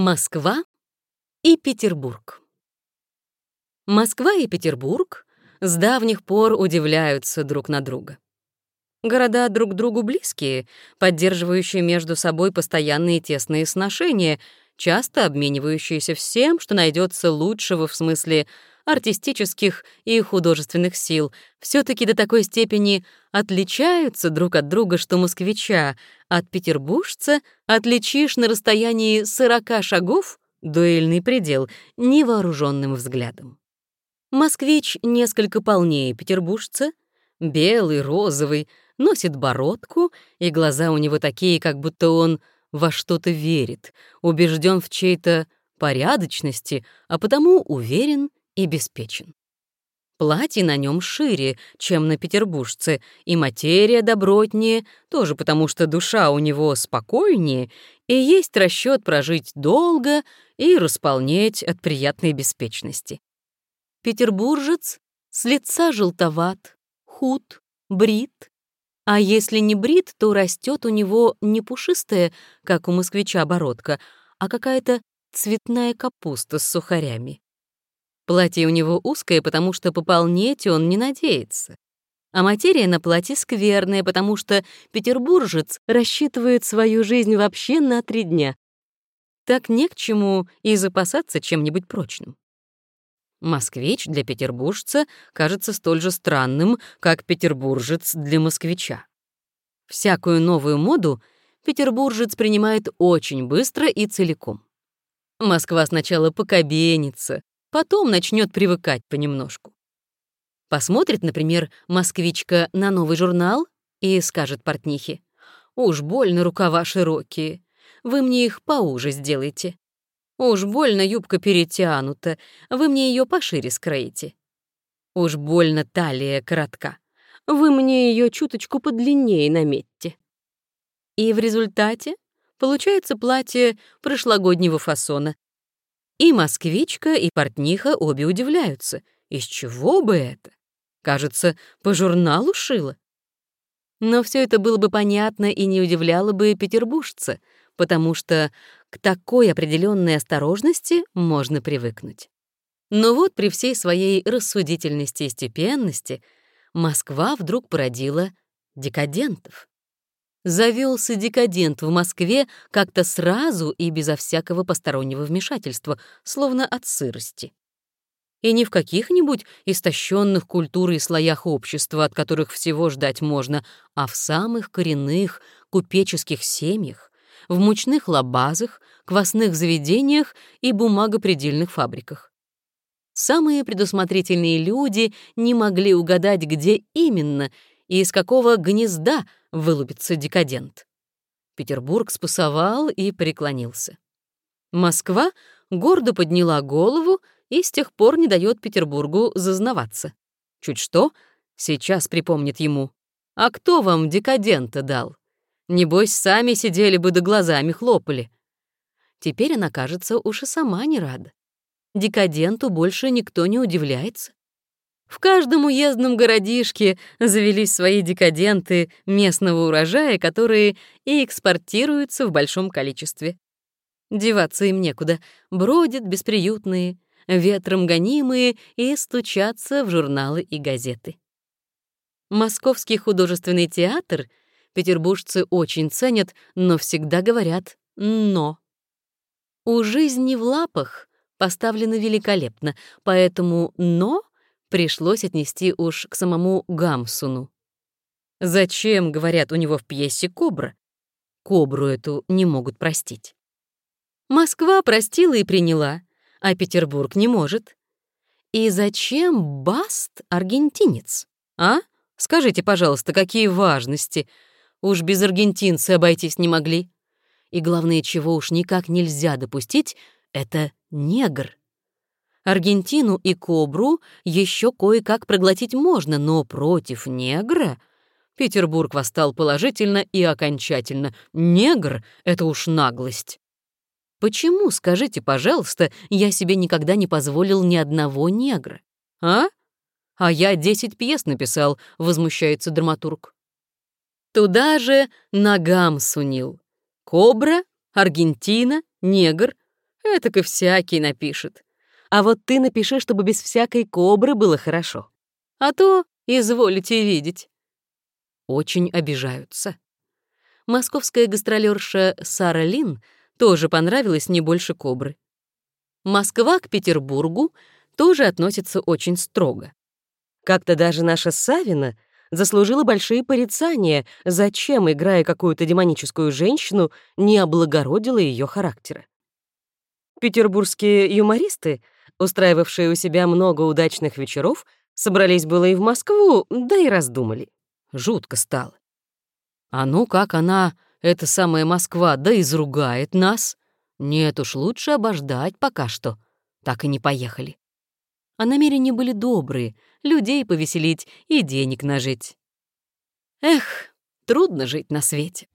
Москва и Петербург. Москва и Петербург с давних пор удивляются друг на друга. Города друг другу близкие, поддерживающие между собой постоянные тесные сношения, часто обменивающиеся всем, что найдется лучшего в смысле артистических и художественных сил, все таки до такой степени отличаются друг от друга, что москвича от петербуржца отличишь на расстоянии 40 шагов, дуэльный предел, невооруженным взглядом. Москвич несколько полнее петербуржца, белый, розовый, носит бородку, и глаза у него такие, как будто он во что-то верит, убежден в чьей-то порядочности, а потому уверен и беспечен. Платье на нем шире, чем на петербуржце, и материя добротнее, тоже потому что душа у него спокойнее, и есть расчет прожить долго и располнеть от приятной беспечности. Петербуржец с лица желтоват, худ, брит, а если не брит, то растет у него не пушистая, как у москвича, бородка, а какая-то цветная капуста с сухарями. Платье у него узкое, потому что пополнеть он не надеется. А материя на платье скверная, потому что петербуржец рассчитывает свою жизнь вообще на три дня. Так не к чему и запасаться чем-нибудь прочным. Москвич для петербуржца кажется столь же странным, как петербуржец для москвича. Всякую новую моду петербуржец принимает очень быстро и целиком. Москва сначала покобенится, потом начнет привыкать понемножку. Посмотрит, например, москвичка на новый журнал и скажет портнихе, «Уж больно рукава широкие, вы мне их поуже сделайте. Уж больно юбка перетянута, вы мне ее пошире скроите. Уж больно талия коротка, вы мне ее чуточку подлиннее наметьте». И в результате получается платье прошлогоднего фасона, и москвичка, и портниха обе удивляются. Из чего бы это? Кажется, по журналу шила. Но все это было бы понятно и не удивляло бы петербуржца, потому что к такой определенной осторожности можно привыкнуть. Но вот при всей своей рассудительности и степенности Москва вдруг породила декадентов завелся декадент в Москве как-то сразу и безо всякого постороннего вмешательства, словно от сырости. И не в каких-нибудь истощенных культурой слоях общества, от которых всего ждать можно, а в самых коренных купеческих семьях, в мучных лабазах, квасных заведениях и бумагопредельных фабриках. Самые предусмотрительные люди не могли угадать, где именно и из какого гнезда вылупится декадент. Петербург спасовал и преклонился. Москва гордо подняла голову и с тех пор не дает Петербургу зазнаваться. Чуть что, сейчас припомнит ему. «А кто вам декадента дал? Небось, сами сидели бы да глазами хлопали». Теперь она, кажется, уж и сама не рада. Декаденту больше никто не удивляется. В каждом уездном городишке завелись свои декаденты местного урожая, которые и экспортируются в большом количестве. Деваться им некуда, бродят бесприютные, ветром гонимые и стучатся в журналы и газеты. Московский художественный театр петербуржцы очень ценят, но всегда говорят «но». У жизни в лапах поставлено великолепно, поэтому «но» пришлось отнести уж к самому Гамсуну. Зачем, говорят, у него в пьесе кобра? Кобру эту не могут простить. Москва простила и приняла, а Петербург не может. И зачем Баст аргентинец? А? Скажите, пожалуйста, какие важности? Уж без аргентинца обойтись не могли. И главное, чего уж никак нельзя допустить, это негр. Аргентину и кобру еще кое-как проглотить можно, но против негра... Петербург восстал положительно и окончательно. Негр — это уж наглость. Почему, скажите, пожалуйста, я себе никогда не позволил ни одного негра? А? А я десять пьес написал, возмущается драматург. Туда же ногам сунил. Кобра, Аргентина, негр Это и всякий напишет. А вот ты напиши, чтобы без всякой кобры было хорошо. А то изволите видеть. Очень обижаются. Московская гастролерша Сара Лин тоже понравилась не больше кобры. Москва к Петербургу тоже относится очень строго. Как-то даже наша Савина заслужила большие порицания, зачем, играя какую-то демоническую женщину, не облагородила ее характера. Петербургские юмористы, устраивавшие у себя много удачных вечеров, собрались было и в Москву, да и раздумали. Жутко стало. А ну как она, эта самая Москва, да изругает нас? Нет уж, лучше обождать пока что. Так и не поехали. А намерения были добрые, людей повеселить и денег нажить. Эх, трудно жить на свете.